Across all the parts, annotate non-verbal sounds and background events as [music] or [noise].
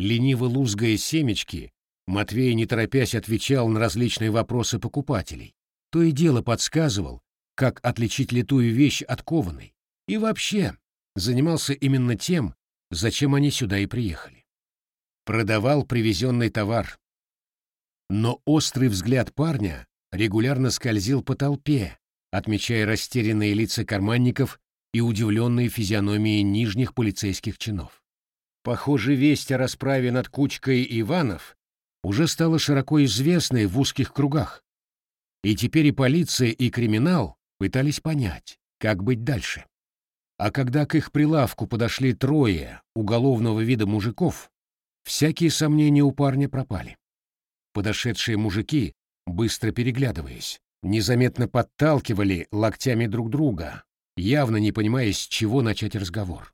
Лениво лузгая семечки, Матвей, не торопясь, отвечал на различные вопросы покупателей. То и дело подсказывал, как отличить литую вещь от кованой. И вообще занимался именно тем, зачем они сюда и приехали. Продавал привезенный товар. Но острый взгляд парня регулярно скользил по толпе, отмечая растерянные лица карманников и удивленные физиономии нижних полицейских чинов. Похоже, весть о расправе над кучкой Иванов уже стала широко известной в узких кругах. И теперь и полиция, и криминал пытались понять, как быть дальше. А когда к их прилавку подошли трое уголовного вида мужиков, всякие сомнения у парня пропали. Подошедшие мужики, быстро переглядываясь, незаметно подталкивали локтями друг друга, явно не понимая, с чего начать разговор.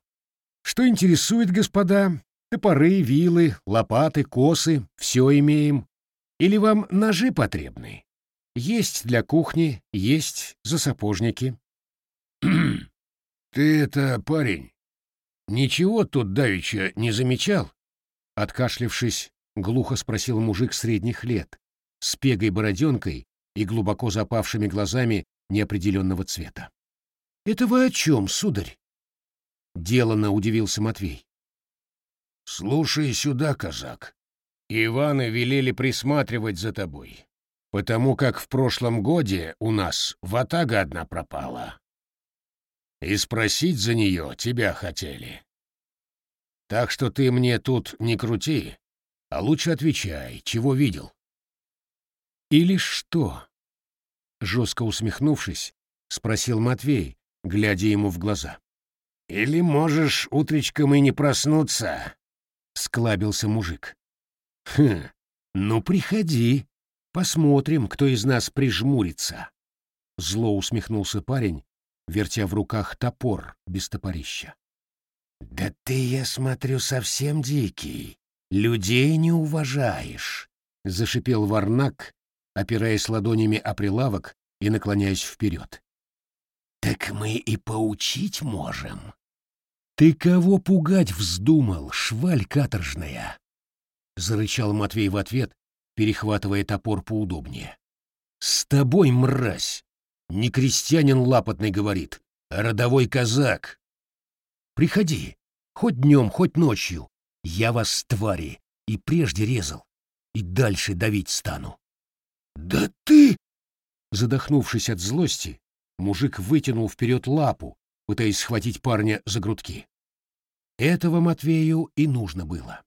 «Что интересует, господа? Топоры, вилы, лопаты, косы — все имеем. Или вам ножи потребны? Есть для кухни, есть за сапожники». [clears throat] «Ты это, парень, ничего тут давеча не замечал?» Откашлившись, глухо спросил мужик средних лет, с пегой бороденкой и глубоко запавшими глазами неопределенного цвета. «Это вы о чем, сударь?» Делано удивился Матвей. «Слушай сюда, казак. Иваны велели присматривать за тобой, потому как в прошлом годе у нас ватага одна пропала. И спросить за нее тебя хотели. Так что ты мне тут не крути, а лучше отвечай, чего видел». «Или что?» Жестко усмехнувшись, спросил Матвей, глядя ему в глаза. «Или можешь утречком и не проснуться?» — склабился мужик. «Хм, ну приходи, посмотрим, кто из нас прижмурится». Зло усмехнулся парень, вертя в руках топор без топорища. «Да ты, я смотрю, совсем дикий. Людей не уважаешь», — зашипел Варнак, опираясь ладонями о прилавок и наклоняясь вперед. «Так мы и поучить можем». «Ты кого пугать вздумал, шваль каторжная?» — зарычал Матвей в ответ, перехватывая топор поудобнее. «С тобой, мразь! Не крестьянин лапотный говорит, а родовой казак. Приходи, хоть днем, хоть ночью. Я вас, твари, и прежде резал, и дальше давить стану. «Да ты...» Задохнувшись от злости, мужик вытянул вперед лапу, пытаясь схватить парня за грудки. Этого Матвею и нужно было.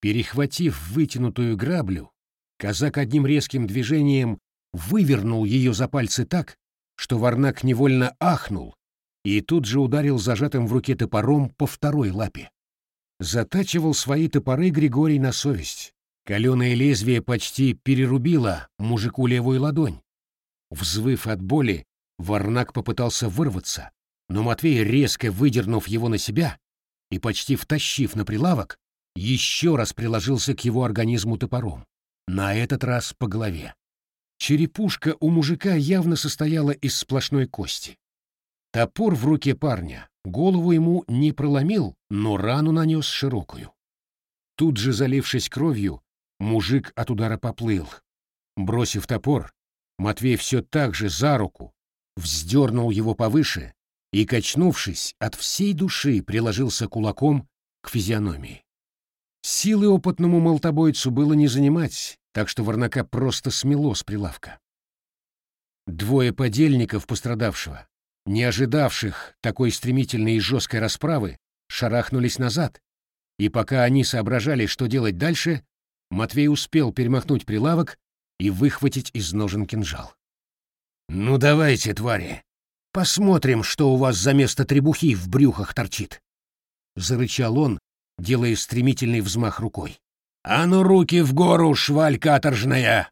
Перехватив вытянутую граблю, казак одним резким движением вывернул ее за пальцы так, что Варнак невольно ахнул и тут же ударил зажатым в руке топором по второй лапе. Затачивал свои топоры Григорий на совесть. Каленое лезвие почти перерубило мужику левую ладонь. Взвыв от боли, Варнак попытался вырваться, но Матвей, резко выдернув его на себя и почти втащив на прилавок, еще раз приложился к его организму топором, на этот раз по голове. Черепушка у мужика явно состояла из сплошной кости. Топор в руке парня голову ему не проломил, но рану нанес широкую. Тут же, залившись кровью, Мужик от удара поплыл. Бросив топор, Матвей все так же за руку вздернул его повыше и, качнувшись, от всей души приложился кулаком к физиономии. Силы опытному молотобойцу было не занимать, так что Варнака просто смело с прилавка. Двое подельников пострадавшего, не ожидавших такой стремительной и жесткой расправы, шарахнулись назад, и пока они соображали, что делать дальше, Матвей успел перемахнуть прилавок и выхватить из ножен кинжал. «Ну давайте, твари, посмотрим, что у вас за место требухи в брюхах торчит!» Зарычал он, делая стремительный взмах рукой. «А ну руки в гору, шваль каторжная!»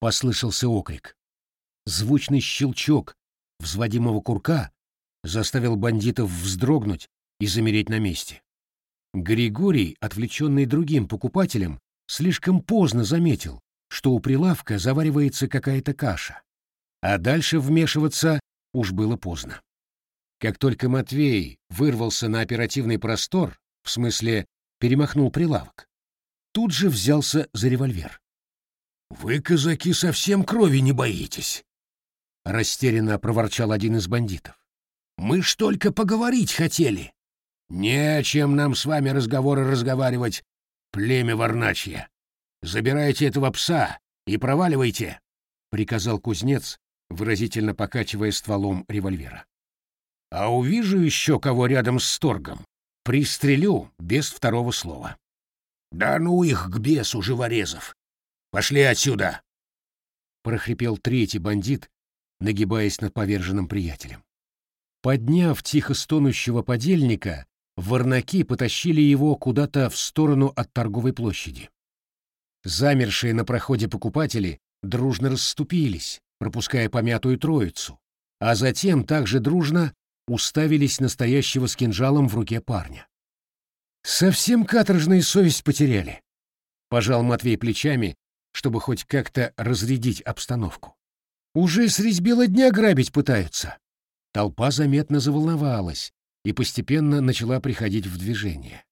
Послышался окрик. Звучный щелчок взводимого курка заставил бандитов вздрогнуть и замереть на месте. Григорий, отвлеченный другим покупателем, слишком поздно заметил, что у прилавка заваривается какая-то каша, а дальше вмешиваться уж было поздно. Как только Матвей вырвался на оперативный простор, в смысле перемахнул прилавок. Тут же взялся за револьвер. «Вы, казаки, совсем крови не боитесь!» Растерянно проворчал один из бандитов. «Мы ж только поговорить хотели!» «Не о чем нам с вами разговоры разговаривать, племя Варначье! Забирайте этого пса и проваливайте!» — приказал кузнец, выразительно покачивая стволом револьвера. «А увижу еще кого рядом с торгом, пристрелю без второго слова». «Да ну их к бесу, живорезов! Пошли отсюда!» прохрипел третий бандит, нагибаясь над поверженным приятелем. Подняв тихо стонущего подельника, ворнаки потащили его куда-то в сторону от торговой площади. Замершие на проходе покупатели дружно расступились, пропуская помятую троицу, а затем также дружно уставились настоящего с кинжалом в руке парня. Совсем каторжную совесть потеряли. Пожал Матвей плечами, чтобы хоть как-то разрядить обстановку. Уже средь бела дня грабить пытаются. Толпа заметно заволновалась и постепенно начала приходить в движение.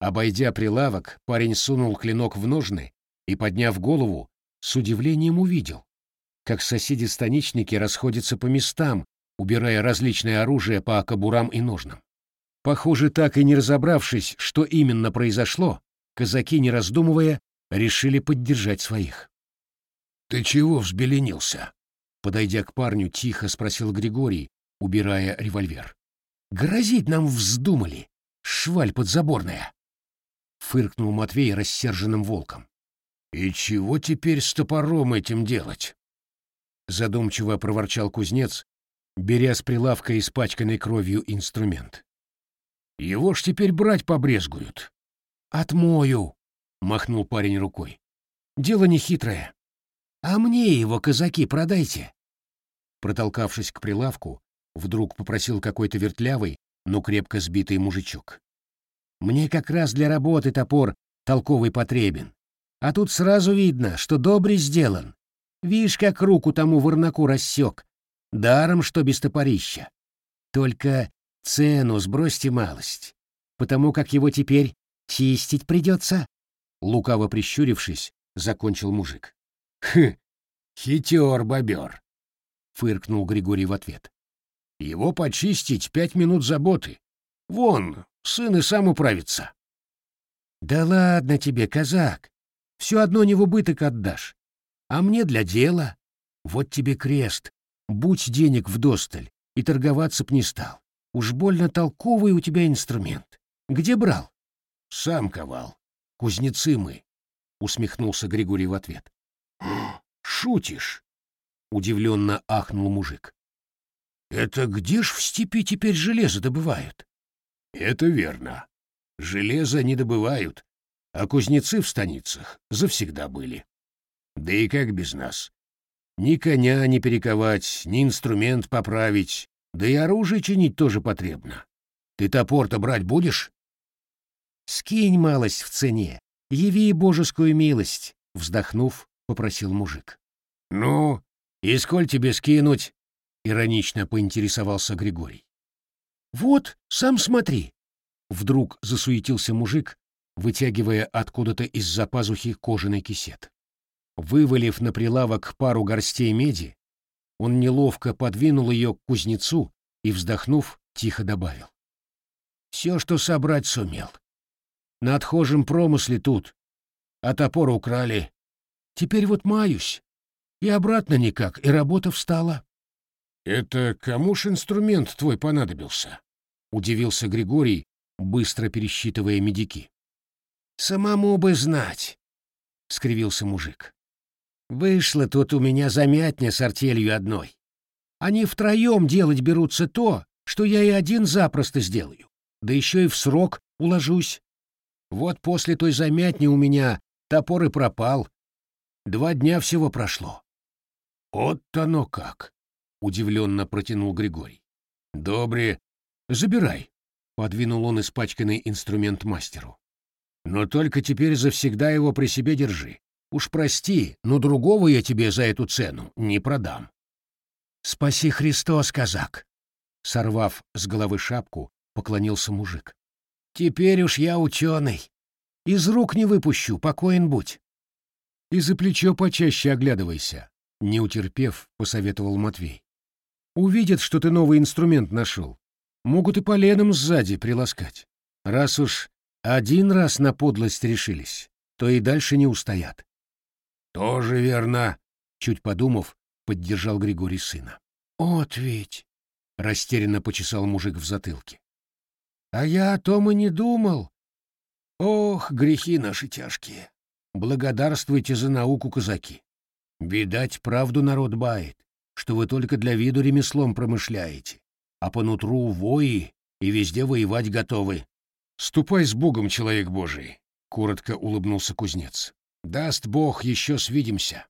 Обойдя прилавок, парень сунул клинок в ножны и, подняв голову, с удивлением увидел, как соседи-станичники расходятся по местам, убирая различное оружие по кобурам и ножнам. Похоже, так и не разобравшись, что именно произошло, казаки, не раздумывая, решили поддержать своих. «Ты чего взбеленился?» Подойдя к парню, тихо спросил Григорий, убирая револьвер. «Грозить нам вздумали! Шваль подзаборная!» Фыркнул Матвей рассерженным волком. «И чего теперь с топором этим делать?» Задумчиво проворчал кузнец, беря с прилавка испачканный кровью инструмент. Его ж теперь брать побрезгуют. Отмою, махнул парень рукой. Дело не хитрое. А мне его, казаки, продайте. Протолкавшись к прилавку, вдруг попросил какой-то вертлявый, но крепко сбитый мужичок. Мне как раз для работы топор толковый потребен. А тут сразу видно, что добрый сделан. Вишь, как руку тому ворнаку рассек. Даром, что без топорища. Только Цену сбросьте малость, потому как его теперь чистить придется. Лукаво прищурившись, закончил мужик. Хм, хитер бобер, фыркнул Григорий в ответ. Его почистить пять минут заботы. Вон, сын и сам управится. Да ладно тебе, казак. Все одно не в убыток отдашь. А мне для дела. Вот тебе крест. Будь денег вдосталь, и торговаться б не стал. Уж больно толковый у тебя инструмент. Где брал? Сам ковал. Кузнецы мы, усмехнулся Григорий в ответ. Шутишь? Удивленно ахнул мужик. Это где ж в степи теперь железо добывают? Это верно. Железо не добывают, а кузнецы в станицах завсегда были. Да и как без нас? Ни коня не перековать, ни инструмент поправить, да и оружие чинить тоже потребно. Ты топор-то брать будешь? Скинь малость в цене, яви божескую милость, вздохнув, попросил мужик. Ну, и сколь тебе скинуть? Иронично поинтересовался Григорий. Вот, сам смотри. Вдруг засуетился мужик, вытягивая откуда-то из-за пазухи кожаный кисет. Вывалив на прилавок пару горстей меди, он неловко подвинул ее к кузнецу и, вздохнув, тихо добавил. «Все, что собрать сумел. На отхожем промысле тут, а топор украли. Теперь вот маюсь. И обратно никак, и работа встала». «Это кому ж инструмент твой понадобился?» — удивился Григорий, быстро пересчитывая медики. «Самому бы знать», — скривился мужик. Вышло тут у меня замятня с артелью одной. Они втроем делать берутся то, что я и один запросто сделаю. Да еще и в срок уложусь. Вот после той замятни у меня топор и пропал. Два дня всего прошло. — Вот оно как! — удивленно протянул Григорий. — Добре, забирай, — подвинул он испачканный инструмент мастеру. — Но только теперь завсегда его при себе держи. Уж прости, но другого я тебе за эту цену не продам. Спаси Христос, казак! Сорвав с головы шапку, поклонился мужик. Теперь уж я ученый. Из рук не выпущу, покоен будь. И за плечо почаще оглядывайся, не утерпев, посоветовал Матвей. Увидят, что ты новый инструмент нашел. Могут и поленом сзади приласкать. Раз уж один раз на подлость решились, то и дальше не устоят. Тоже верно, чуть подумав, поддержал Григорий сына. «Вот ведь!» — растерянно почесал мужик в затылке. «А я о том и не думал. Ох, грехи наши тяжкие! Благодарствуйте за науку, казаки! Видать, правду народ бает, что вы только для виду ремеслом промышляете, а по нутру вои и везде воевать готовы. Ступай с Богом, человек Божий!» — коротко улыбнулся кузнец. «Даст Бог, еще свидимся!»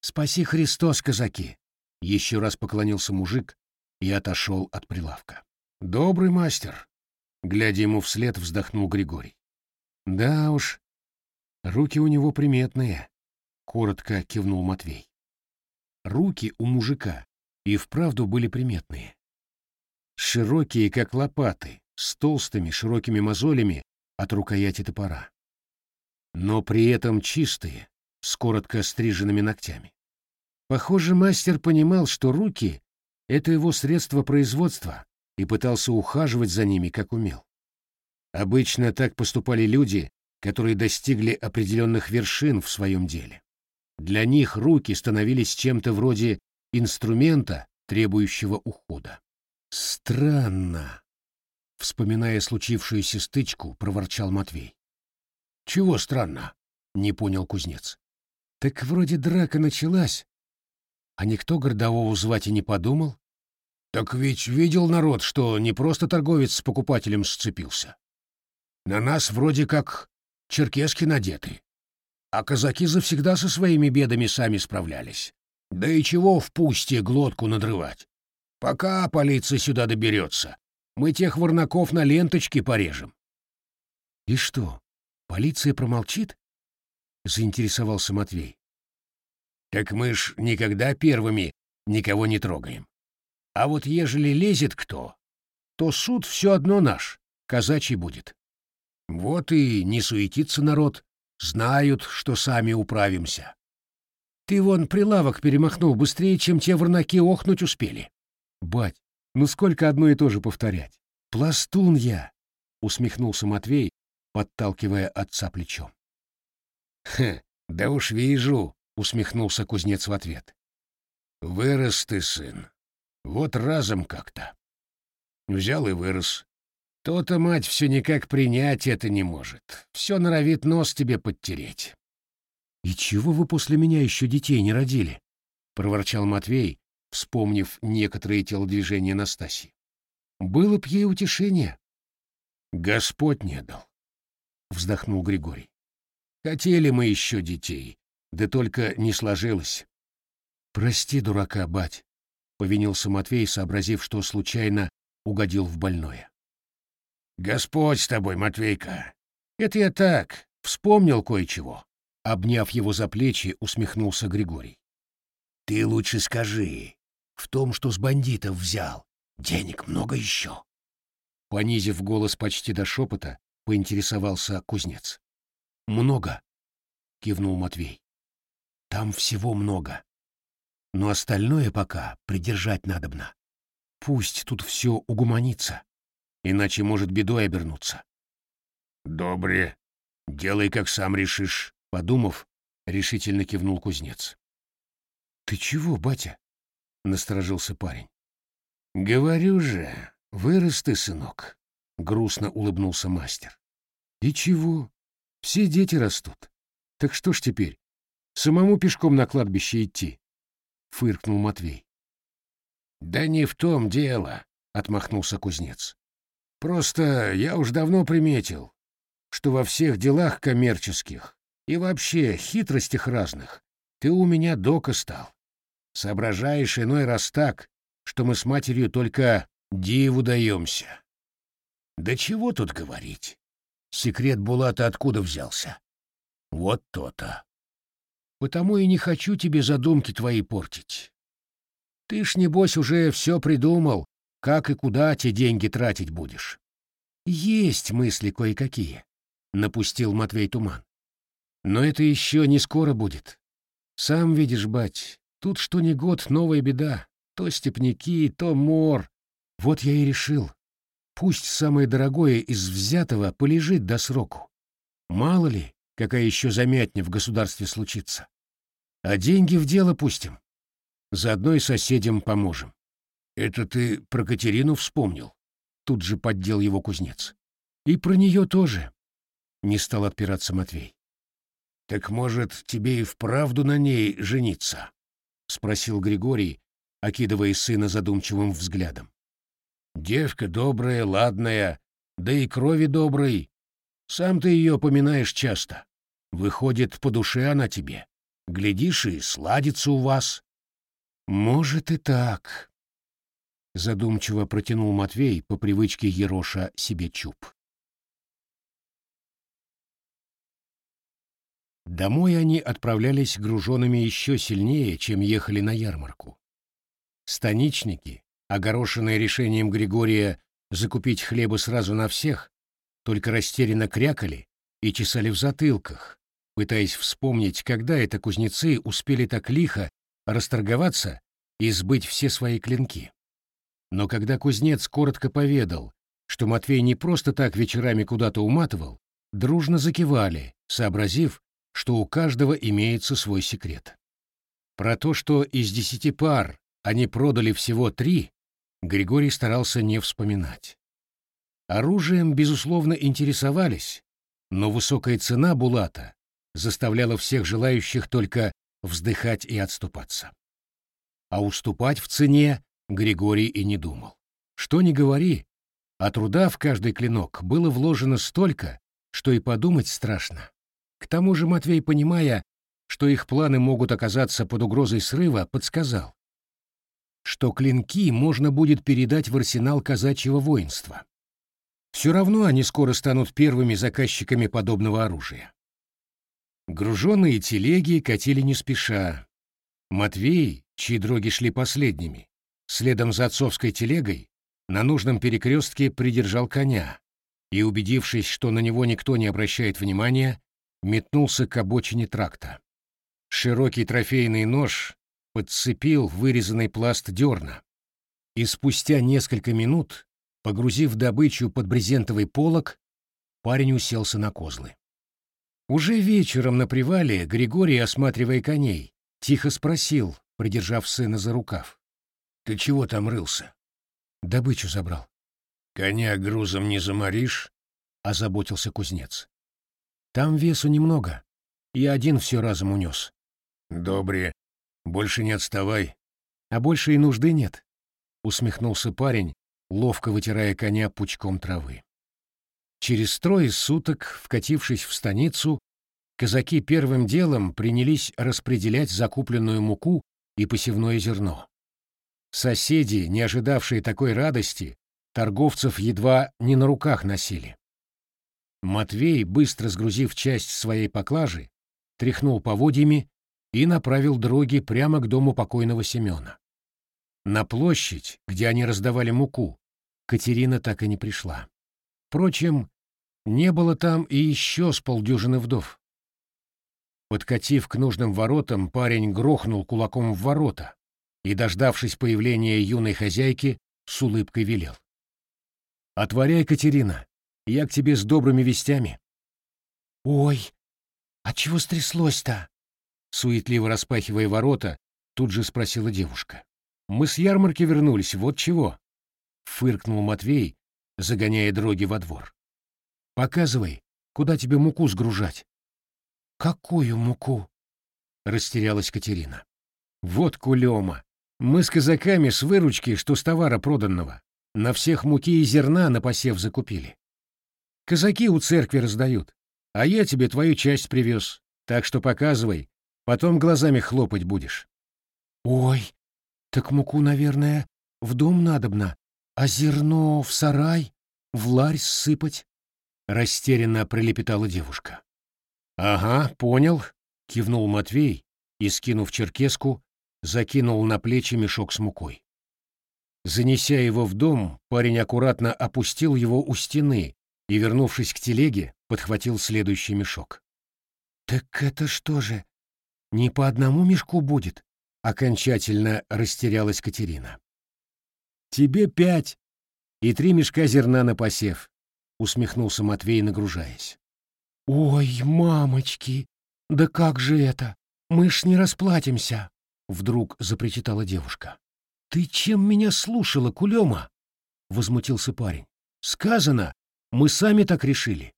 «Спаси Христос, казаки!» — еще раз поклонился мужик и отошел от прилавка. «Добрый мастер!» — глядя ему вслед, вздохнул Григорий. «Да уж, руки у него приметные», — коротко кивнул Матвей. Руки у мужика и вправду были приметные. Широкие, как лопаты, с толстыми широкими мозолями от рукояти топора. Но при этом чистые, с коротко стриженными ногтями. Похоже, мастер понимал, что руки — это его средство производства, и пытался ухаживать за ними, как умел. Обычно так поступали люди, которые достигли определенных вершин в своем деле. Для них руки становились чем-то вроде инструмента, требующего ухода. «Странно», — вспоминая случившуюся стычку, проворчал Матвей. «Чего странно?» — не понял кузнец. «Так вроде драка началась, а никто городового звать и не подумал. Так ведь видел народ, что не просто торговец с покупателем сцепился. На нас вроде как черкески надеты. А казаки завсегда со своими бедами сами справлялись. Да и чего в пусте глотку надрывать? Пока полиция сюда доберется, мы тех ворнаков на ленточке порежем. — И что, полиция промолчит? — заинтересовался Матвей. Так мы ж никогда первыми никого не трогаем. А вот ежели лезет кто, то суд все одно наш, казачий будет. Вот и не суетится народ, знают, что сами управимся. Ты вон прилавок перемахнул быстрее, чем те ворнаки охнуть успели. Бать, ну сколько одно и то же повторять? Пластун я, усмехнулся Матвей, подталкивая отца плечом. Хе, да уж вижу, усмехнулся кузнец в ответ. Вырос ты, сын. Вот разом как-то. Взял и вырос. То-то мать все никак принять это не может. Все норовит нос тебе подтереть. «И чего вы после меня еще детей не родили?» — проворчал Матвей, вспомнив некоторые телодвижения Настасьи. «Было б ей утешение». «Господь не дал», — вздохнул Григорий. «Хотели мы еще детей, да только не сложилось. «Прости, дурака, бать», — повинился Матвей, сообразив, что случайно угодил в больное. «Господь с тобой, Матвейка! Это я так, вспомнил кое-чего». Обняв его за плечи, усмехнулся Григорий. «Ты лучше скажи, в том, что с бандитов взял, денег много еще?» Понизив голос почти до шепота, поинтересовался кузнец. «Много», — кивнул Матвей. Там всего много. Но остальное пока придержать надобно. Пусть тут все угуманится, иначе может бедой обернуться. Добре. Делай, как сам решишь. Подумав, решительно кивнул кузнец. Ты чего, батя? Насторожился парень. Говорю же, вырос ты, сынок. Грустно улыбнулся мастер. И чего? Все дети растут. Так что ж теперь, Самому пешком на кладбище идти, — фыркнул Матвей. — Да не в том дело, — отмахнулся кузнец. — Просто я уж давно приметил, что во всех делах коммерческих и вообще хитростях разных ты у меня дока стал. Соображаешь иной раз так, что мы с матерью только диву даемся. Да чего тут говорить? Секрет Булата откуда взялся? Вот то-то. Потому и не хочу тебе задумки твои портить. Ты ж, небось, уже все придумал, как и куда те деньги тратить будешь. Есть мысли кое-какие. — напустил Матвей туман. «Но это еще не скоро будет. Сам видишь, бать, тут что ни год новая беда. То степняки, то мор. Вот я и решил. Пусть самое дорогое из взятого полежит до сроку. Мало ли, какая еще замятня в государстве случится. А деньги в дело пустим. Заодно и соседям поможем. Это ты про Катерину вспомнил? Тут же поддел его кузнец. И про нее тоже. Не стал отпираться Матвей. Так может, тебе и вправду на ней жениться? Спросил Григорий, окидывая сына задумчивым взглядом. Девка добрая, ладная, да и крови доброй. Сам ты ее поминаешь часто. Выходит, по душе она тебе. Глядишь, и сладится у вас. Может и так. Задумчиво протянул Матвей по привычке Ероша себе чуб. Домой они отправлялись груженными еще сильнее, чем ехали на ярмарку. Станичники, огорошенные решением Григория закупить хлеба сразу на всех, только растерянно крякали и чесали в затылках, пытаясь вспомнить, когда это кузнецы успели так лихо расторговаться и сбыть все свои клинки. Но когда кузнец коротко поведал, что Матвей не просто так вечерами куда-то уматывал, дружно закивали, сообразив, что у каждого имеется свой секрет. Про то, что из десяти пар они продали всего три, Григорий старался не вспоминать. Оружием, безусловно, интересовались, но высокая цена Булата заставляло всех желающих только вздыхать и отступаться. А уступать в цене Григорий и не думал. Что ни говори, а труда в каждый клинок было вложено столько, что и подумать страшно. К тому же Матвей, понимая, что их планы могут оказаться под угрозой срыва, подсказал, что клинки можно будет передать в арсенал казачьего воинства. Все равно они скоро станут первыми заказчиками подобного оружия. Груженные телеги катили не спеша. Матвей, чьи дроги шли последними, следом за отцовской телегой, на нужном перекрестке придержал коня и, убедившись, что на него никто не обращает внимания, метнулся к обочине тракта. Широкий трофейный нож подцепил вырезанный пласт дерна, и спустя несколько минут, погрузив добычу под брезентовый полог, парень уселся на козлы. Уже вечером на привале Григорий, осматривая коней, тихо спросил, придержав сына за рукав. «Ты чего там рылся?» «Добычу забрал». «Коня грузом не заморишь?» — озаботился кузнец. «Там весу немного. Я один все разом унес». «Добре. Больше не отставай». «А больше и нужды нет», — усмехнулся парень, ловко вытирая коня пучком травы. Через трое суток, вкатившись в станицу, казаки первым делом принялись распределять закупленную муку и посевное зерно. Соседи, не ожидавшие такой радости, торговцев едва не на руках носили. Матвей, быстро сгрузив часть своей поклажи, тряхнул поводьями и направил дроги прямо к дому покойного Семена. На площадь, где они раздавали муку, Катерина так и не пришла. Впрочем, не было там и еще с полдюжины вдов. Подкатив к нужным воротам, парень грохнул кулаком в ворота и, дождавшись появления юной хозяйки, с улыбкой велел. «Отворяй, Катерина, я к тебе с добрыми вестями». «Ой, а чего стряслось-то?» Суетливо распахивая ворота, тут же спросила девушка. «Мы с ярмарки вернулись, вот чего», — фыркнул Матвей, загоняя дроги во двор. «Показывай, куда тебе муку сгружать». «Какую муку?» — растерялась Катерина. «Вот кулема. Мы с казаками с выручки, что с товара проданного, на всех муки и зерна на посев закупили. Казаки у церкви раздают, а я тебе твою часть привез, так что показывай, потом глазами хлопать будешь». «Ой, так муку, наверное, в дом надобно, а зерно в сарай, в ларь сыпать? Растерянно пролепетала девушка. Ага, понял, кивнул Матвей и, скинув черкеску, закинул на плечи мешок с мукой. Занеся его в дом, парень аккуратно опустил его у стены и, вернувшись к телеге, подхватил следующий мешок. «Так это что же, не по одному мешку будет?» — окончательно растерялась Катерина. «Тебе пять и три мешка зерна на посев», — усмехнулся Матвей, нагружаясь. «Ой, мамочки, да как же это? Мы ж не расплатимся!» — вдруг запричитала девушка. «Ты чем меня слушала, Кулема?» — возмутился парень. «Сказано, мы сами так решили.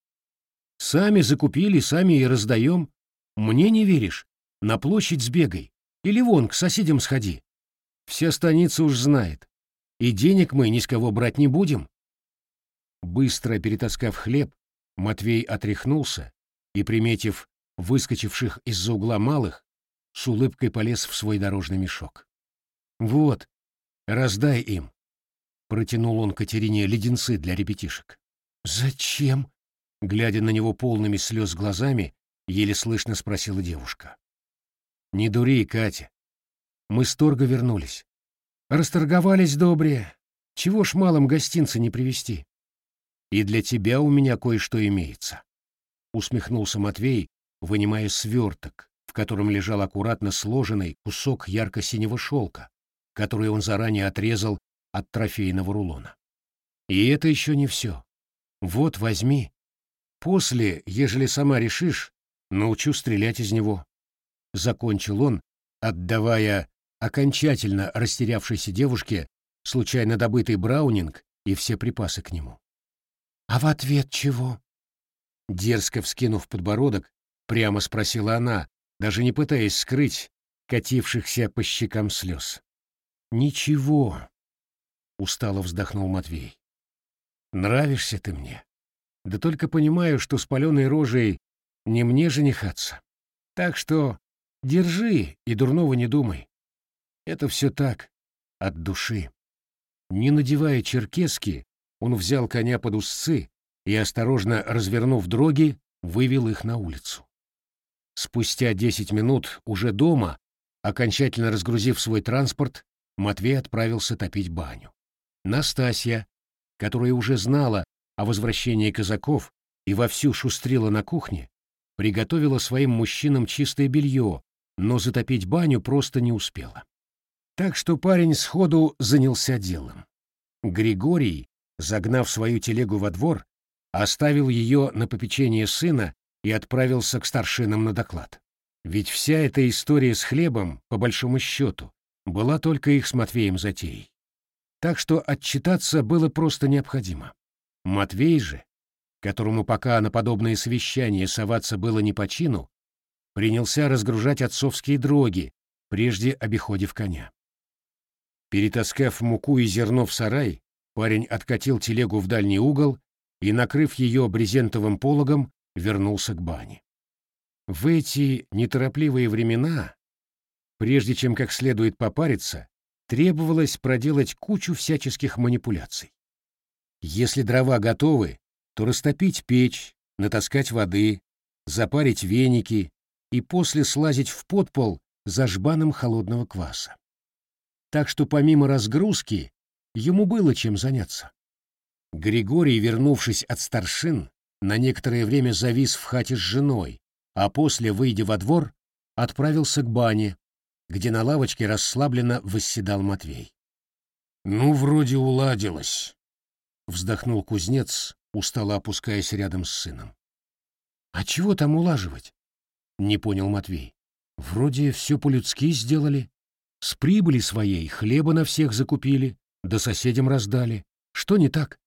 Сами закупили, сами и раздаем. Мне не веришь? На площадь сбегай. Или вон, к соседям сходи. Вся станица уж знает. И денег мы ни с кого брать не будем». Быстро перетаскав хлеб, Матвей отряхнулся и, приметив выскочивших из-за угла малых, с улыбкой полез в свой дорожный мешок. «Вот, раздай им», — протянул он Катерине леденцы для ребятишек. «Зачем?» — глядя на него полными слез глазами, еле слышно спросила девушка. «Не дури, Катя. Мы с торга вернулись. Расторговались добре. Чего ж малым гостинцы не привезти? И для тебя у меня кое-что имеется», — усмехнулся Матвей, вынимая сверток, в котором лежал аккуратно сложенный кусок ярко-синего шелка, который он заранее отрезал от трофейного рулона. И это еще не все. Вот, возьми. После, ежели сама решишь, научу стрелять из него. Закончил он, отдавая окончательно растерявшейся девушке случайно добытый браунинг и все припасы к нему. «А в ответ чего?» Дерзко вскинув подбородок, прямо спросила она, даже не пытаясь скрыть катившихся по щекам слез. «Ничего», — устало вздохнул Матвей. «Нравишься ты мне. Да только понимаю, что с паленой рожей не мне женихаться. Так что держи и дурного не думай. Это все так, от души». Не надевая черкески, он взял коня под узцы и, осторожно развернув дроги, вывел их на улицу. Спустя десять минут уже дома, окончательно разгрузив свой транспорт, Матвей отправился топить баню. Настасья, которая уже знала о возвращении казаков и вовсю шустрила на кухне, приготовила своим мужчинам чистое белье, но затопить баню просто не успела. Так что парень сходу занялся делом. Григорий, загнав свою телегу во двор, оставил ее на попечение сына и отправился к старшинам на доклад. Ведь вся эта история с хлебом, по большому счету, была только их с Матвеем затеей. Так что отчитаться было просто необходимо. Матвей же, которому пока на подобные совещания соваться было не по чину, принялся разгружать отцовские дроги, прежде обиходив коня. Перетаскав муку и зерно в сарай, парень откатил телегу в дальний угол и, накрыв ее брезентовым пологом, вернулся к бане. В эти неторопливые времена, прежде чем как следует попариться, требовалось проделать кучу всяческих манипуляций. Если дрова готовы, то растопить печь, натаскать воды, запарить веники и после слазить в подпол за жбаном холодного кваса. Так что помимо разгрузки ему было чем заняться. Григорий, вернувшись от старшин, на некоторое время завис в хате с женой, а после, выйдя во двор, отправился к бане, где на лавочке расслабленно восседал Матвей. «Ну, вроде уладилось», — вздохнул кузнец, устало опускаясь рядом с сыном. «А чего там улаживать?» — не понял Матвей. «Вроде все по-людски сделали. С прибыли своей хлеба на всех закупили, да соседям раздали. Что не так?»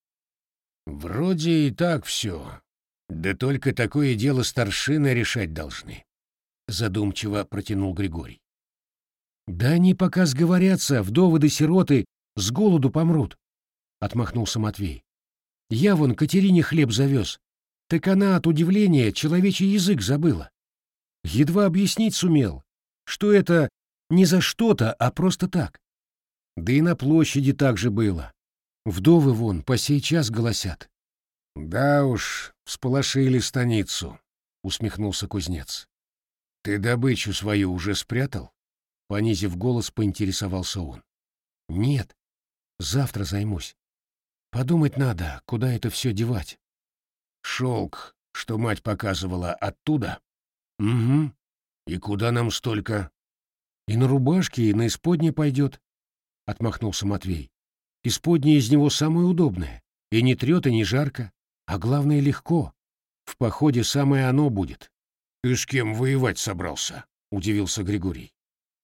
«Вроде и так все. Да только такое дело старшины решать должны», — задумчиво протянул Григорий. «Да они пока сговорятся, вдовы да сироты с голоду помрут», — отмахнулся Матвей. «Я вон Катерине хлеб завез, так она от удивления человечий язык забыла. Едва объяснить сумел, что это не за что-то, а просто так. Да и на площади так же было. Вдовы вон по сей час голосят. «Да уж, всполошили станицу», — усмехнулся кузнец. «Ты добычу свою уже спрятал?» Понизив голос, поинтересовался он. «Нет, завтра займусь. Подумать надо, куда это все девать». «Шелк что мать показывала оттуда? Угу. И куда нам столько? И на рубашке, и на исподнее пойдет, — отмахнулся Матвей. Исподнее из него самое удобное. И не трет, и не жарко. А главное, легко. В походе самое оно будет. Ты с кем воевать собрался? — удивился Григорий.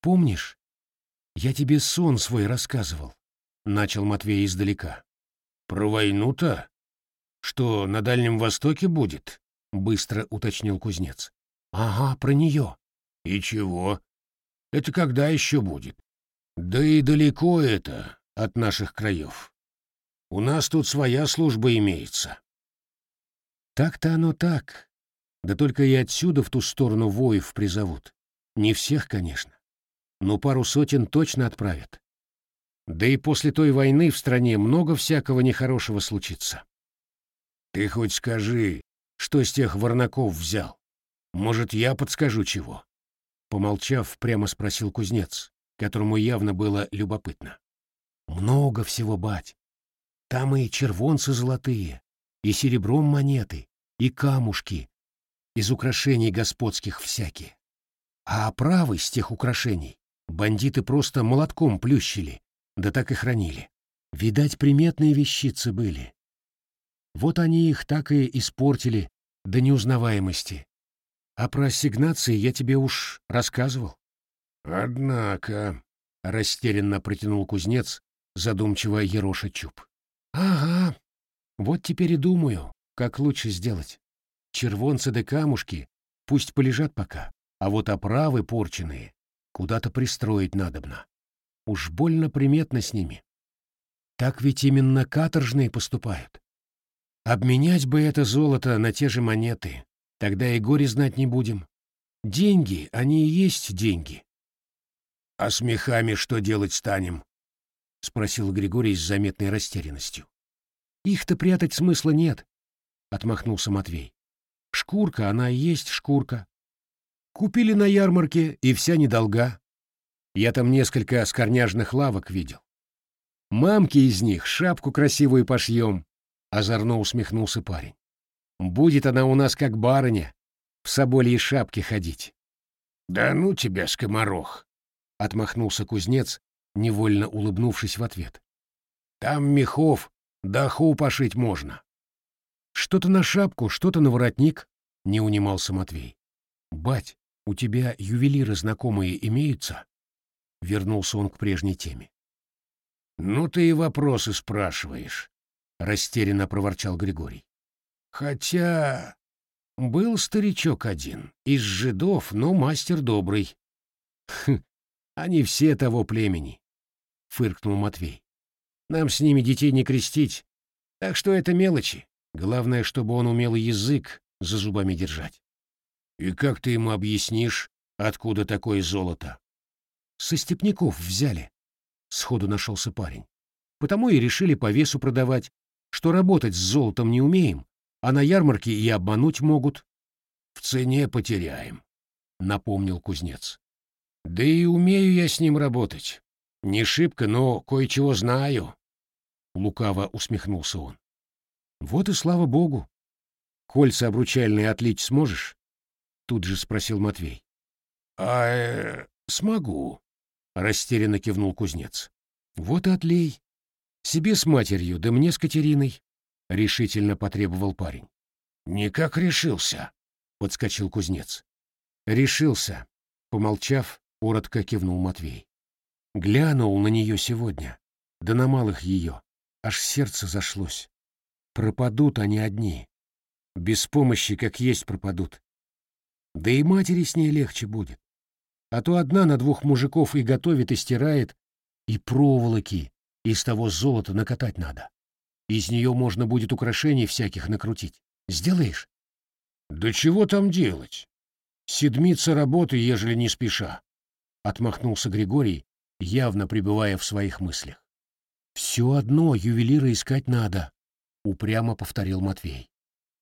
Помнишь, я тебе сон свой рассказывал? — начал Матвей издалека. Про войну-то? Что, на Дальнем Востоке будет? — быстро уточнил кузнец. Ага, про нее. И чего? Это когда еще будет? Да и далеко это от наших краев. У нас тут своя служба имеется. Так-то оно так. Да только и отсюда в ту сторону воев призовут. Не всех, конечно. Но пару сотен точно отправят. Да и после той войны в стране много всякого нехорошего случится. Ты хоть скажи, что с тех варнаков взял? Может, я подскажу чего? Помолчав, прямо спросил кузнец, которому явно было любопытно. Много всего, бать. Там и червонцы золотые, и серебром монеты, и камушки, из украшений господских всякие. А оправы с тех украшений бандиты просто молотком плющили, да так и хранили. Видать, приметные вещицы были. Вот они их так и испортили до неузнаваемости. А про ассигнации я тебе уж рассказывал. Однако, — растерянно протянул кузнец, задумчиво ероша чуб. Ага, вот теперь и думаю, как лучше сделать. Червонцы да камушки пусть полежат пока, а вот оправы порченые куда-то пристроить надобно. Уж больно приметно с ними. Так ведь именно каторжные поступают. Обменять бы это золото на те же монеты, Тогда и горе знать не будем. Деньги, они и есть деньги. — А с мехами что делать станем? — спросил Григорий с заметной растерянностью. — Их-то прятать смысла нет, — отмахнулся Матвей. — Шкурка, она и есть шкурка. Купили на ярмарке, и вся недолга. Я там несколько скорняжных лавок видел. Мамки из них шапку красивую пошьем, — озорно усмехнулся парень. Будет она у нас как барыня, в собольей шапке ходить. — Да ну тебя, скоморох! — отмахнулся кузнец, невольно улыбнувшись в ответ. — Там мехов даху пошить можно. — Что-то на шапку, что-то на воротник, — не унимался Матвей. — Бать, у тебя ювелиры знакомые имеются? Вернулся он к прежней теме. — Ну ты и вопросы спрашиваешь, — растерянно проворчал Григорий. Хотя был старичок один, из жидов, но мастер добрый. Они все того племени, — фыркнул Матвей. Нам с ними детей не крестить, так что это мелочи. Главное, чтобы он умел язык за зубами держать. И как ты ему объяснишь, откуда такое золото? Со степняков взяли. Сходу нашелся парень. Потому и решили по весу продавать, что работать с золотом не умеем, а на ярмарке и обмануть могут. — В цене потеряем, — напомнил кузнец. — Да и умею я с ним работать. Не шибко, но кое-чего знаю. Лукаво усмехнулся он. — Вот и слава богу. Кольца обручальные отлить сможешь? Тут же спросил Матвей. — А э, смогу, — растерянно кивнул кузнец. — Вот и отлей. Себе с матерью, да мне с Катериной. — решительно потребовал парень. «Никак решился», — подскочил кузнец. «Решился», — помолчав, коротко кивнул Матвей. Глянул на нее сегодня, да на малых ее, аж сердце зашлось. Пропадут они одни. Без помощи, как есть, пропадут. Да и матери с ней легче будет. А то одна на двух мужиков и готовит, и стирает, и проволоки из того золота накатать надо. Из нее можно будет украшений всяких накрутить. Сделаешь? Да чего там делать? Седмица работы, ежели не спеша. Отмахнулся Григорий, явно пребывая в своих мыслях. Все одно ювелира искать надо, упрямо повторил Матвей.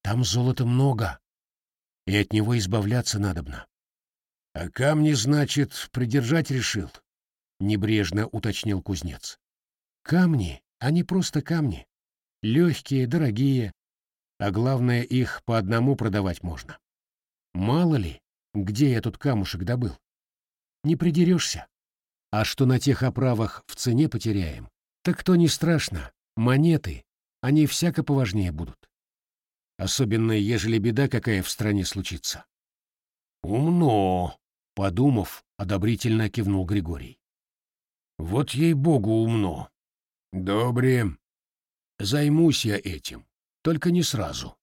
Там золота много, и от него избавляться надобно. А камни, значит, придержать решил? Небрежно уточнил кузнец. Камни, они просто камни легкие, дорогие. А главное, их по одному продавать можно. Мало ли, где я тут камушек добыл. Не придерешься. А что на тех оправах в цене потеряем, так то не страшно. Монеты, они всяко поважнее будут. Особенно, ежели беда какая в стране случится. Умно, подумав, одобрительно кивнул Григорий. Вот ей-богу умно. Добре. Займусь я этим, только не сразу.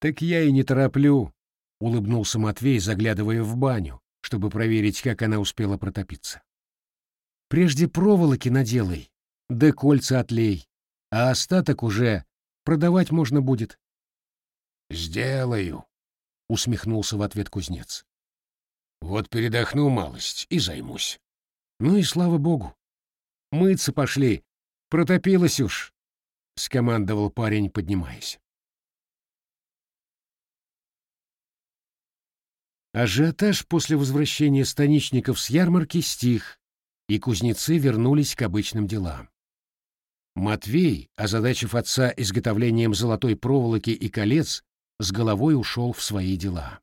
Так я и не тороплю, улыбнулся Матвей, заглядывая в баню, чтобы проверить, как она успела протопиться. Прежде проволоки наделай, да кольца отлей, а остаток уже продавать можно будет. Сделаю, усмехнулся в ответ кузнец. Вот передохну малость и займусь. Ну и слава богу. Мыться пошли. Протопилась уж, — скомандовал парень, поднимаясь. Ажиотаж после возвращения станичников с ярмарки стих, и кузнецы вернулись к обычным делам. Матвей, озадачив отца изготовлением золотой проволоки и колец, с головой ушел в свои дела.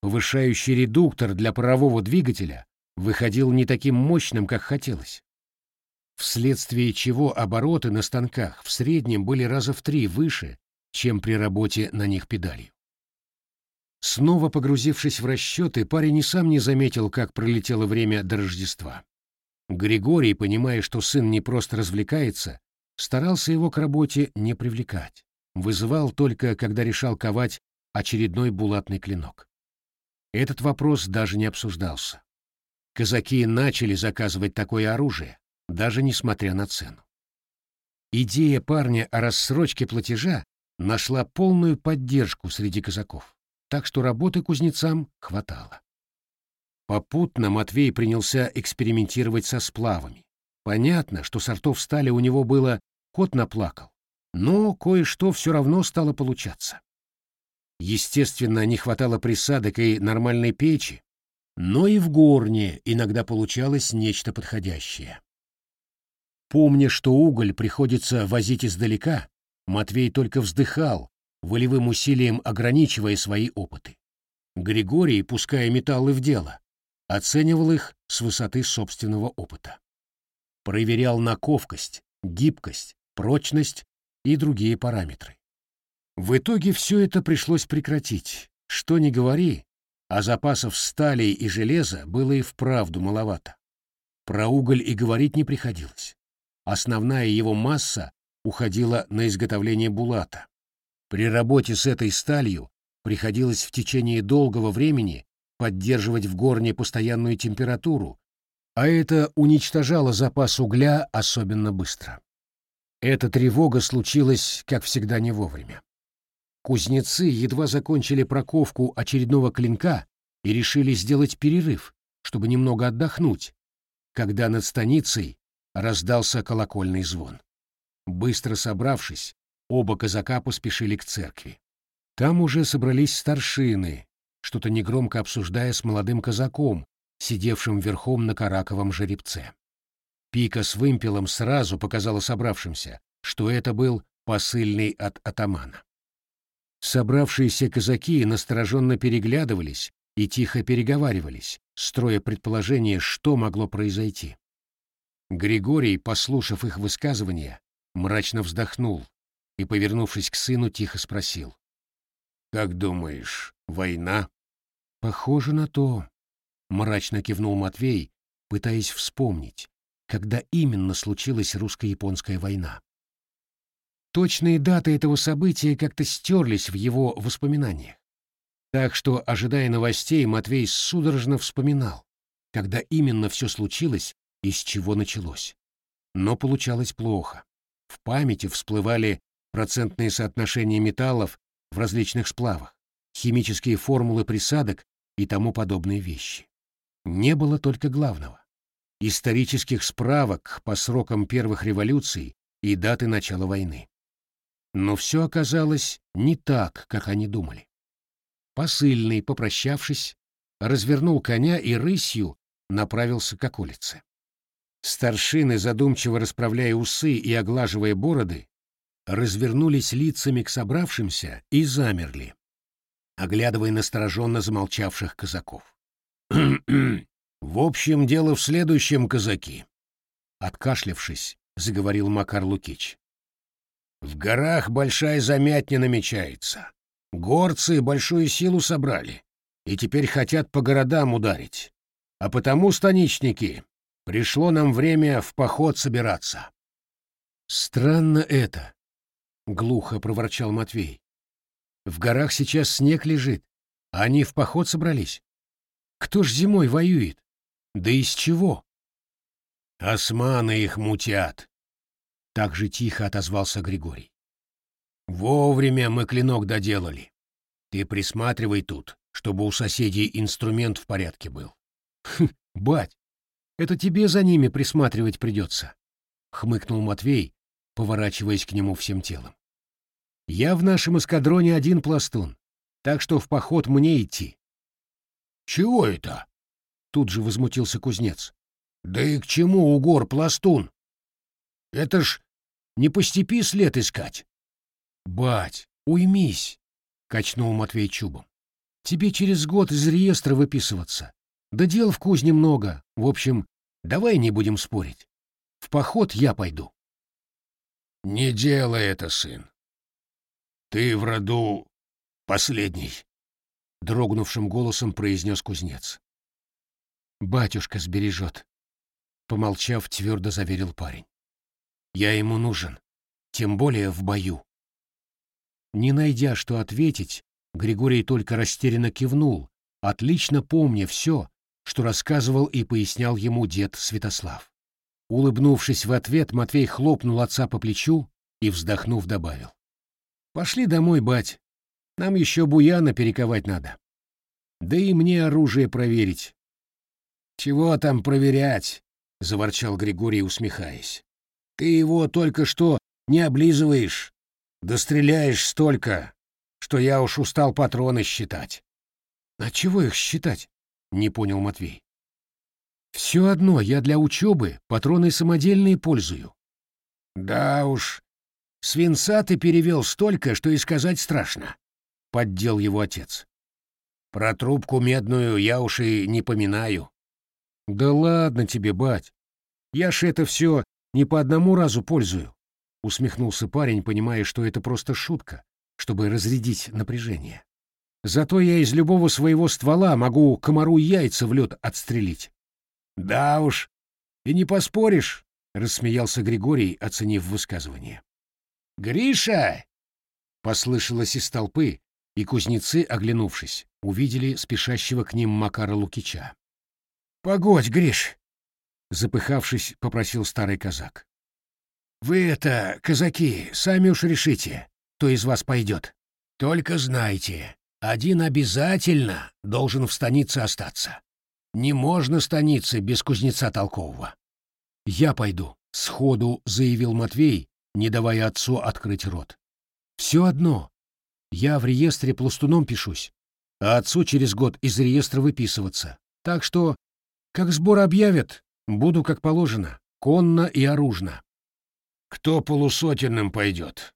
Повышающий редуктор для парового двигателя выходил не таким мощным, как хотелось. Вследствие чего обороты на станках в среднем были раза в три выше, чем при работе на них педалью. Снова погрузившись в расчеты, парень и сам не заметил, как пролетело время до Рождества. Григорий, понимая, что сын не просто развлекается, старался его к работе не привлекать. Вызывал только, когда решал ковать очередной булатный клинок. Этот вопрос даже не обсуждался. Казаки начали заказывать такое оружие, даже несмотря на цену. Идея парня о рассрочке платежа нашла полную поддержку среди казаков, так что работы кузнецам хватало. Попутно Матвей принялся экспериментировать со сплавами. Понятно, что сортов стали у него было кот наплакал, но кое-что все равно стало получаться. Естественно, не хватало присадок и нормальной печи, но и в горне иногда получалось нечто подходящее. Помня, что уголь приходится возить издалека, Матвей только вздыхал, волевым усилием ограничивая свои опыты. Григорий, пуская металлы в дело, оценивал их с высоты собственного опыта. Проверял на ковкость, гибкость, прочность и другие параметры. В итоге все это пришлось прекратить. Что ни говори, а запасов стали и железа было и вправду маловато. Про уголь и говорить не приходилось. Основная его масса уходила на изготовление булата. При работе с этой сталью приходилось в течение долгого времени поддерживать в горне постоянную температуру, а это уничтожало запас угля особенно быстро. Эта тревога случилась, как всегда, не вовремя. Кузнецы едва закончили проковку очередного клинка и решили сделать перерыв, чтобы немного отдохнуть, когда над станицей раздался колокольный звон. Быстро собравшись, оба казака поспешили к церкви. Там уже собрались старшины, что-то негромко обсуждая с молодым казаком, сидевшим верхом на караковом жеребце. Пика с вымпелом сразу показала собравшимся, что это был посыльный от атамана. Собравшиеся казаки настороженно переглядывались и тихо переговаривались, строя предположение, что могло произойти. Григорий, послушав их высказывания, мрачно вздохнул и, повернувшись к сыну, тихо спросил. «Как думаешь, война?» «Похоже на то», — мрачно кивнул Матвей, пытаясь вспомнить, когда именно случилась русско-японская война. Точные даты этого события как-то стерлись в его воспоминаниях. Так что, ожидая новостей, Матвей судорожно вспоминал, когда именно все случилось и с чего началось. Но получалось плохо. В памяти всплывали процентные соотношения металлов в различных сплавах, химические формулы присадок и тому подобные вещи. Не было только главного — исторических справок по срокам первых революций и даты начала войны. Но все оказалось не так, как они думали. Посыльный, попрощавшись, развернул коня и рысью направился к околице. Старшины, задумчиво расправляя усы и оглаживая бороды, развернулись лицами к собравшимся и замерли, оглядывая настороженно замолчавших казаков. «В общем, дело в следующем, казаки», — откашлявшись, заговорил Макар Лукич. «В горах большая замятня намечается. Горцы большую силу собрали и теперь хотят по городам ударить. А потому, станичники, пришло нам время в поход собираться». «Странно это», — глухо проворчал Матвей. «В горах сейчас снег лежит, а они в поход собрались. Кто ж зимой воюет? Да из чего?» «Османы их мутят», — так же тихо отозвался Григорий. «Вовремя мы клинок доделали. Ты присматривай тут, чтобы у соседей инструмент в порядке был». «Хм, бать, это тебе за ними присматривать придется», — хмыкнул Матвей, поворачиваясь к нему всем телом. «Я в нашем эскадроне один пластун, так что в поход мне идти». «Чего это?» — тут же возмутился кузнец. «Да и к чему у гор пластун? Это ж не по степи след искать». «Бать, уймись!» — качнул Матвей чубом. «Тебе через год из реестра выписываться. Да дел в кузне много. В общем, давай не будем спорить. В поход я пойду». «Не делай это, сын. Ты в роду последний», — дрогнувшим голосом произнес кузнец. «Батюшка сбережет», — помолчав, твердо заверил парень. «Я ему нужен, тем более в бою». Не найдя, что ответить, Григорий только растерянно кивнул, отлично помня все, что рассказывал и пояснял ему дед Святослав. Улыбнувшись в ответ, Матвей хлопнул отца по плечу и, вздохнув, добавил. «Пошли домой, бать. Нам еще буяна перековать надо. Да и мне оружие проверить». «Чего там проверять?» — заворчал Григорий, усмехаясь. «Ты его только что не облизываешь. Да стреляешь столько, что я уж устал патроны считать». «А чего их считать?» — не понял Матвей. Все одно я для учебы патроны самодельные пользую. Да уж, свинца ты перевел столько, что и сказать страшно, — поддел его отец. Про трубку медную я уж и не поминаю. Да ладно тебе, бать. Я ж это все не по одному разу пользую, — усмехнулся парень, понимая, что это просто шутка, чтобы разрядить напряжение. Зато я из любого своего ствола могу комару яйца в лед отстрелить. Да уж, и не поспоришь, рассмеялся Григорий, оценив высказывание. Гриша! послышалось из толпы, и кузнецы, оглянувшись, увидели спешащего к ним Макара Лукича. Погодь, Гриш, запыхавшись, попросил старый казак. Вы это, казаки, сами уж решите, кто из вас пойдет. Только знайте, один обязательно должен в станице остаться. Не можно станицы без кузнеца толкового. Я пойду, сходу заявил Матвей, не давая отцу открыть рот. Все одно. Я в реестре пластуном пишусь, а отцу через год из реестра выписываться. Так что, как сбор объявят, буду как положено, конно и оружно. Кто полусотенным пойдет?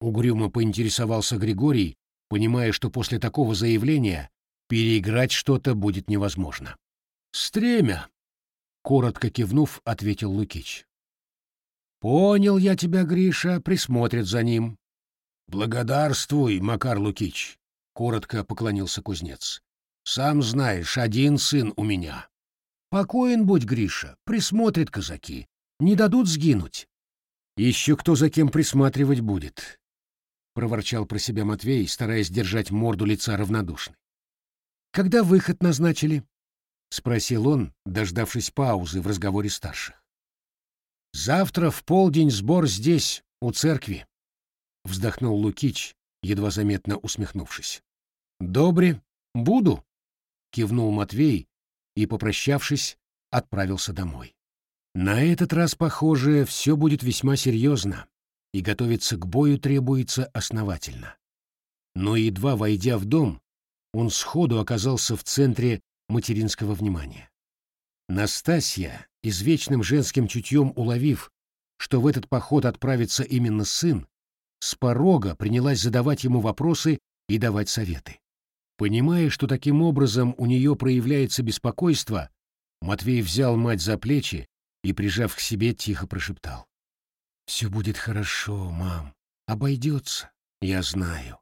Угрюмо поинтересовался Григорий, понимая, что после такого заявления Переиграть что-то будет невозможно. «Стремя!» — коротко кивнув, ответил Лукич. «Понял я тебя, Гриша, присмотрят за ним». «Благодарствуй, Макар Лукич», — коротко поклонился кузнец. «Сам знаешь, один сын у меня». «Покоен будь, Гриша, присмотрят казаки, не дадут сгинуть». «Еще кто за кем присматривать будет», — проворчал про себя Матвей, стараясь держать морду лица равнодушной. Когда выход назначили? спросил он, дождавшись паузы в разговоре старших. Завтра в полдень сбор здесь, у церкви, вздохнул Лукич, едва заметно усмехнувшись. Добре, буду, кивнул Матвей и, попрощавшись, отправился домой. На этот раз, похоже, все будет весьма серьезно, и готовиться к бою требуется основательно. Но едва войдя в дом, он сходу оказался в центре материнского внимания. Настасья, извечным женским чутьем уловив, что в этот поход отправится именно сын, с порога принялась задавать ему вопросы и давать советы. Понимая, что таким образом у нее проявляется беспокойство, Матвей взял мать за плечи и, прижав к себе, тихо прошептал. «Все будет хорошо, мам. Обойдется. Я знаю.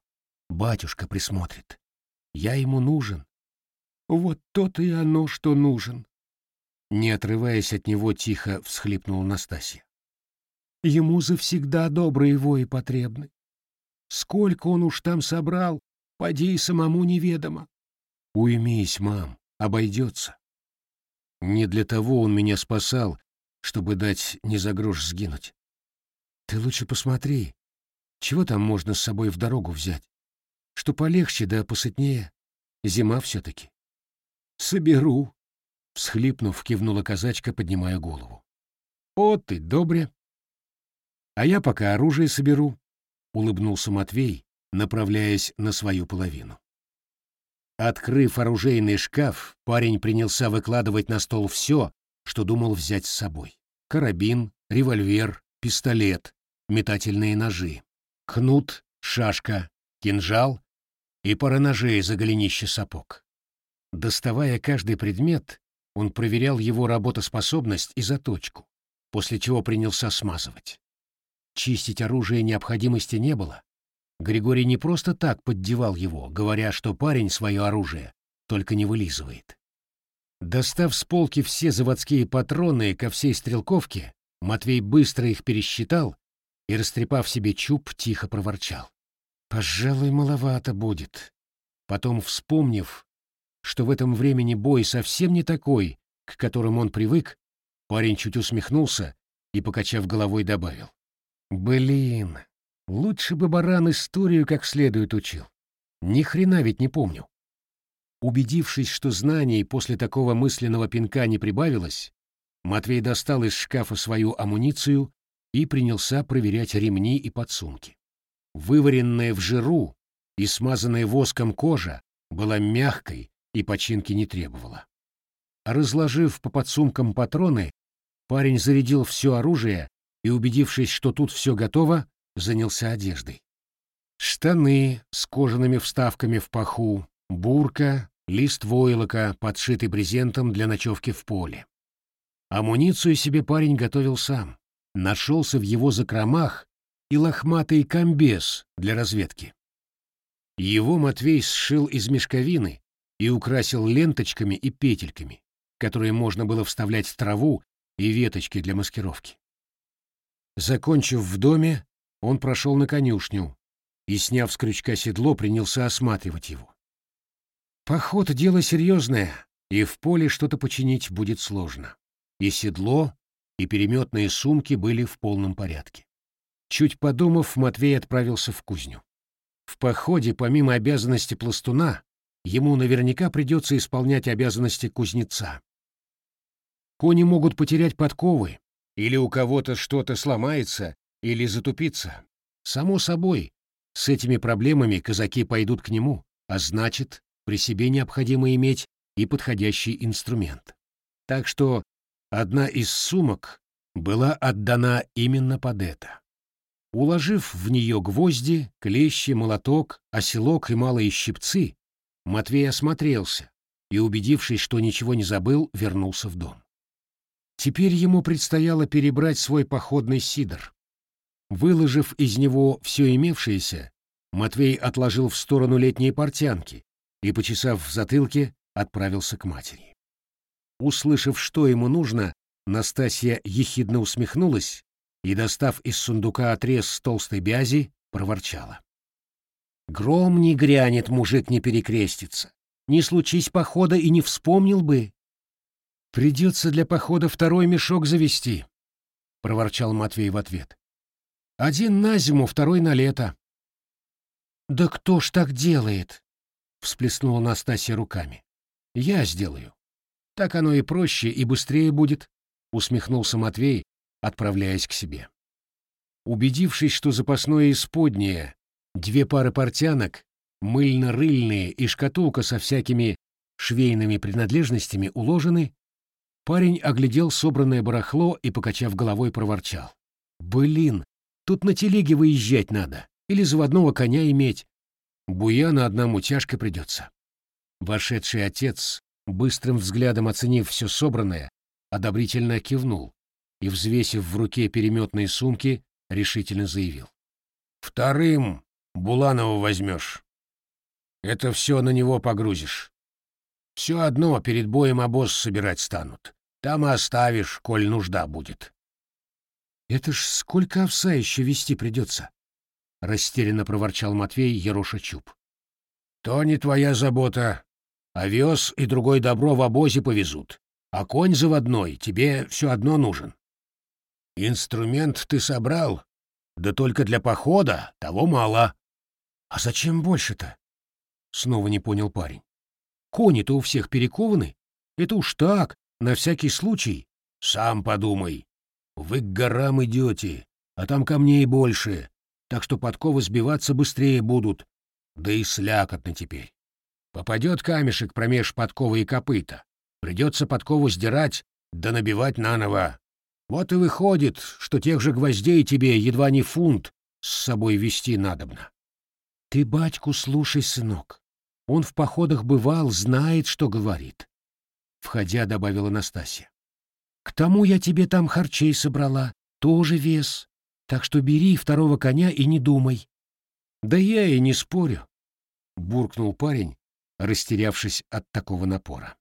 Батюшка присмотрит. Я ему нужен». «Вот то-то и оно, что нужен», — не отрываясь от него, тихо всхлипнула Настасья. «Ему завсегда добрые вои потребны. Сколько он уж там собрал, поди и самому неведомо». «Уймись, мам, обойдется. Не для того он меня спасал, чтобы дать не за грош сгинуть. Ты лучше посмотри, чего там можно с собой в дорогу взять? Что полегче да посытнее. Зима все-таки. Соберу, — всхлипнув, кивнула казачка, поднимая голову. О, ты добре. А я пока оружие соберу, — улыбнулся Матвей, направляясь на свою половину. Открыв оружейный шкаф, парень принялся выкладывать на стол все, что думал взять с собой. Карабин, револьвер, пистолет, метательные ножи, кнут, шашка, кинжал и пара ножей за голенище сапог. Доставая каждый предмет, он проверял его работоспособность и заточку, после чего принялся смазывать. Чистить оружие необходимости не было, Григорий не просто так поддевал его, говоря, что парень свое оружие только не вылизывает. Достав с полки все заводские патроны ко всей стрелковке, Матвей быстро их пересчитал и, растрепав себе чуб, тихо проворчал. «Пожалуй, маловато будет». Потом, вспомнив, что в этом времени бой совсем не такой, к которому он привык, парень чуть усмехнулся и, покачав головой, добавил. «Блин, Лучше бы баран историю как следует учил. Ни хрена ведь не помню. Убедившись, что знаний после такого мысленного пинка не прибавилось, Матвей достал из шкафа свою амуницию и принялся проверять ремни и подсумки. Вываренная в жиру и смазанная воском кожа была мягкой и починки не требовала. Разложив по подсумкам патроны, парень зарядил все оружие и, убедившись, что тут все готово, занялся одеждой. Штаны с кожаными вставками в паху, бурка, лист войлока, подшитый брезентом для ночевки в поле. Амуницию себе парень готовил сам. Нашелся в его закромах и лохматый комбез для разведки. Его Матвей сшил из мешковины и украсил ленточками и петельками, которые можно было вставлять в траву и веточки для маскировки. Закончив в доме, он прошел на конюшню и, сняв с крючка седло, принялся осматривать его. Поход — дело серьезное, и в поле что-то починить будет сложно. И седло, и переметные сумки были в полном порядке. Чуть подумав, Матвей отправился в кузню. В походе, помимо обязанности пластуна, ему наверняка придется исполнять обязанности кузнеца. Кони могут потерять подковы, или у кого-то что-то сломается, или затупиться. Само собой, с этими проблемами казаки пойдут к нему, а значит, при себе необходимо иметь и подходящий инструмент. Так что одна из сумок была отдана именно под это. Уложив в нее гвозди, клещи, молоток, оселок и малые щипцы, Матвей осмотрелся и, убедившись, что ничего не забыл, вернулся в дом. Теперь ему предстояло перебрать свой походный сидр. Выложив из него все имевшееся, Матвей отложил в сторону летние портянки и, почесав в затылке, отправился к матери. Услышав, что ему нужно, Настасья ехидно усмехнулась и, достав из сундука отрез с толстой бязи, проворчала. «Гром не грянет, мужик не перекрестится. Не случись похода и не вспомнил бы». «Придется для похода второй мешок завести», — проворчал Матвей в ответ. Один на зиму, второй на лето. «Да кто ж так делает?» — всплеснула Настасья руками. «Я сделаю. Так оно и проще, и быстрее будет», — усмехнулся Матвей, отправляясь к себе. Убедившись, что запасное исподнее, две пары портянок, мыльно-рыльные и шкатулка со всякими швейными принадлежностями уложены, парень оглядел собранное барахло и, покачав головой, проворчал. Блин, тут на телеге выезжать надо, или заводного коня иметь. Буяна одному тяжко придется. Вошедший отец, быстрым взглядом оценив все собранное, одобрительно кивнул и, взвесив в руке переметные сумки, решительно заявил. «Вторым Буланова возьмешь. Это все на него погрузишь. Все одно перед боем обоз собирать станут. Там и оставишь, коль нужда будет». «Это ж сколько овса еще вести придется?» — растерянно проворчал Матвей Ероша Чуб. «То не твоя забота. Овес и другое добро в обозе повезут, а конь заводной тебе все одно нужен. Инструмент ты собрал, да только для похода того мало. А зачем больше-то? Снова не понял парень. Кони-то у всех перекованы. Это уж так, на всякий случай. Сам подумай. Вы к горам идете, а там камней больше, так что подковы сбиваться быстрее будут. Да и слякотно теперь. Попадет камешек промеж подковы и копыта. Придется подкову сдирать, да набивать наново. Вот и выходит, что тех же гвоздей тебе едва не фунт с собой вести надобно. Ты батьку слушай, сынок. Он в походах бывал, знает, что говорит. Входя, добавила Настасья. К тому я тебе там харчей собрала, тоже вес. Так что бери второго коня и не думай. Да я и не спорю, буркнул парень, растерявшись от такого напора.